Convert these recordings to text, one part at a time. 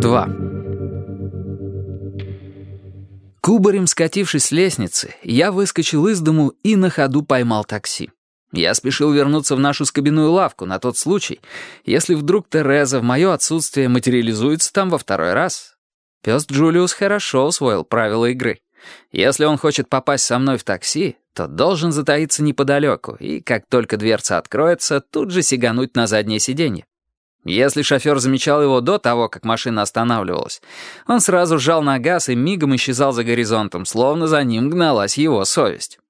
Два. Кубарем скатившись с лестницы, я выскочил из дому и на ходу поймал такси. Я спешил вернуться в нашу скобяную лавку на тот случай, если вдруг Тереза в мое отсутствие материализуется там во второй раз. Пес Джулиус хорошо усвоил правила игры. Если он хочет попасть со мной в такси, то должен затаиться неподалеку и, как только дверца откроется, тут же сигануть на заднее сиденье. Если шофер замечал его до того, как машина останавливалась, он сразу жал на газ и мигом исчезал за горизонтом, словно за ним гналась его совесть.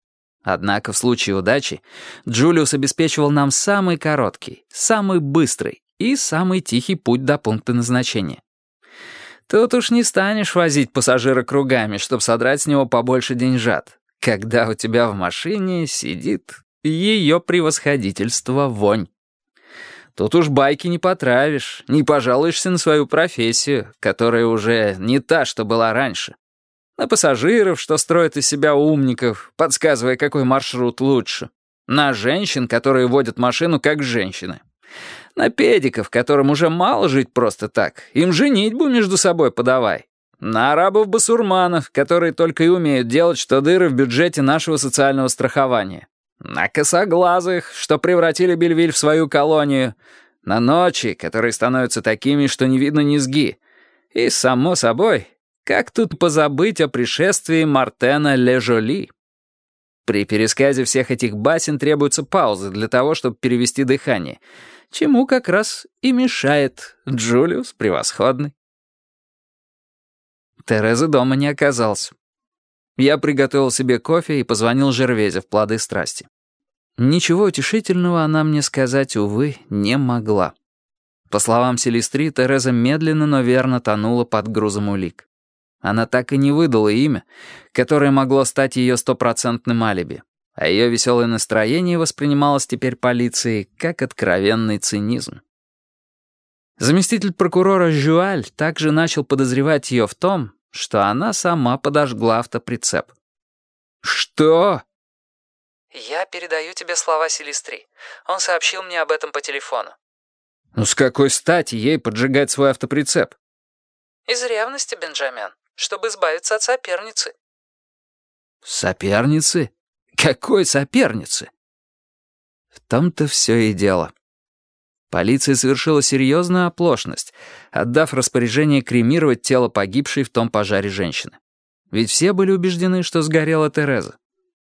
Однако в случае удачи Джулиус обеспечивал нам самый короткий, самый быстрый и самый тихий путь до пункта назначения. Тут уж не станешь возить пассажира кругами, чтобы содрать с него побольше деньжат, когда у тебя в машине сидит ее превосходительство вонь. Тут уж байки не потравишь, не пожалуешься на свою профессию, которая уже не та, что была раньше. На пассажиров, что строят из себя умников, подсказывая, какой маршрут лучше. На женщин, которые водят машину как женщины. На педиков, которым уже мало жить просто так. Им женитьбу между собой подавай. На арабов-басурманов, которые только и умеют делать, что дыры в бюджете нашего социального страхования. На косоглазых, что превратили Бельвиль в свою колонию. На ночи, которые становятся такими, что не видно низги. И, само собой, как тут позабыть о пришествии Мартена Лежоли? При пересказе всех этих басен требуются паузы для того, чтобы перевести дыхание, чему как раз и мешает Джулиус превосходный. Терезы дома не оказался. Я приготовил себе кофе и позвонил Жервезе в плоды страсти. Ничего утешительного она мне сказать, увы, не могла. По словам Селестри, Тереза медленно, но верно тонула под грузом улик. Она так и не выдала имя, которое могло стать ее стопроцентным алиби, а ее веселое настроение воспринималось теперь полицией как откровенный цинизм. Заместитель прокурора Жюаль также начал подозревать ее в том, что она сама подожгла автоприцеп. «Что?» «Я передаю тебе слова Селестри. Он сообщил мне об этом по телефону». «Ну с какой стати ей поджигать свой автоприцеп?» «Из ревности, Бенджамин, чтобы избавиться от соперницы». «Соперницы? Какой соперницы?» В том-то все и дело. Полиция совершила серьезную оплошность, отдав распоряжение кремировать тело погибшей в том пожаре женщины. Ведь все были убеждены, что сгорела Тереза.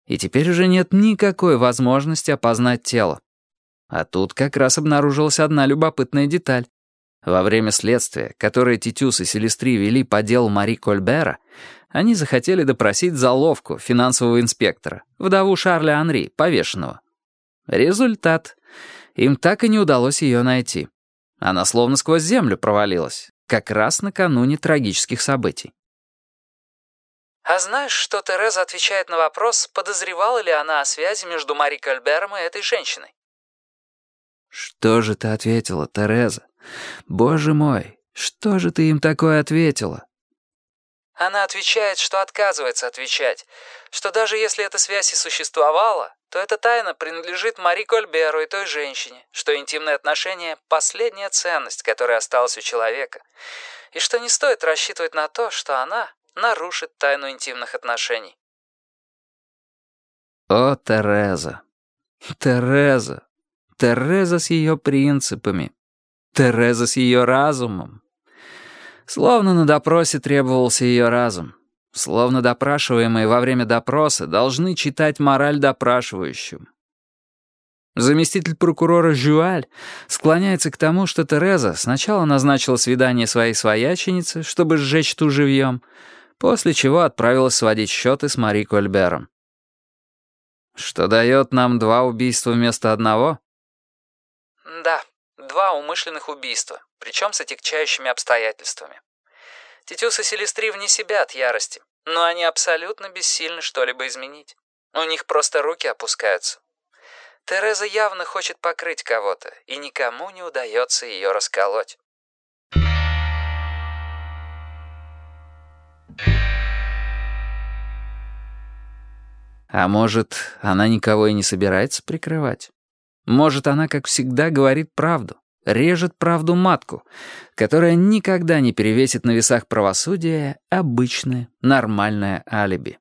И теперь уже нет никакой возможности опознать тело. А тут как раз обнаружилась одна любопытная деталь. Во время следствия, которое Титюс и Селестри вели по делу Мари Кольбера, они захотели допросить заловку финансового инспектора, вдову Шарля Анри, повешенного. Результат. Им так и не удалось ее найти. Она словно сквозь землю провалилась, как раз накануне трагических событий. «А знаешь, что Тереза отвечает на вопрос, подозревала ли она о связи между Мари Кальбером и этой женщиной?» «Что же ты ответила, Тереза? Боже мой, что же ты им такое ответила?» Она отвечает, что отказывается отвечать, что даже если эта связь и существовала, то эта тайна принадлежит Мари Кольберу и той женщине, что интимные отношения — последняя ценность, которая осталась у человека, и что не стоит рассчитывать на то, что она нарушит тайну интимных отношений. О, Тереза! Тереза! Тереза с ее принципами! Тереза с ее разумом! Словно на допросе требовался ее разум. Словно допрашиваемые во время допроса должны читать мораль допрашивающим. Заместитель прокурора Жюаль склоняется к тому, что Тереза сначала назначила свидание своей свояченице, чтобы сжечь ту живьем, после чего отправилась сводить счеты с Мари Кольбером. Что дает нам два убийства вместо одного? Да, два умышленных убийства, причем с отягчающими обстоятельствами. Тетюс и Селестри вне себя от ярости, но они абсолютно бессильны что-либо изменить. У них просто руки опускаются. Тереза явно хочет покрыть кого-то, и никому не удается ее расколоть. А может, она никого и не собирается прикрывать? Может, она, как всегда, говорит правду, режет правду матку, которая никогда не перевесит на весах правосудия обычное, нормальное алиби.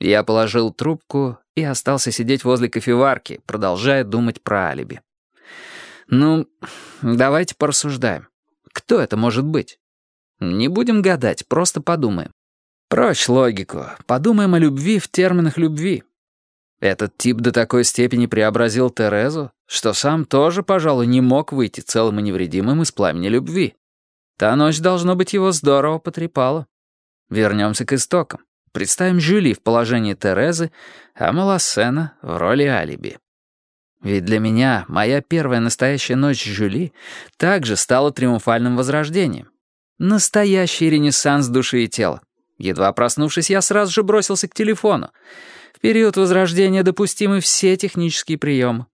Я положил трубку и остался сидеть возле кофеварки, продолжая думать про алиби. Ну, давайте порассуждаем. Кто это может быть? Не будем гадать, просто подумаем. Прочь логику. Подумаем о любви в терминах любви. Этот тип до такой степени преобразил Терезу, что сам тоже, пожалуй, не мог выйти целым и невредимым из пламени любви. Та ночь, должно быть, его здорово потрепала. Вернемся к истокам. Представим Жюли в положении Терезы, а Малосена в роли алиби. Ведь для меня моя первая настоящая ночь Жюли также стала триумфальным возрождением. Настоящий ренессанс души и тела. Едва проснувшись, я сразу же бросился к телефону. В период возрождения допустимы все технические приемы.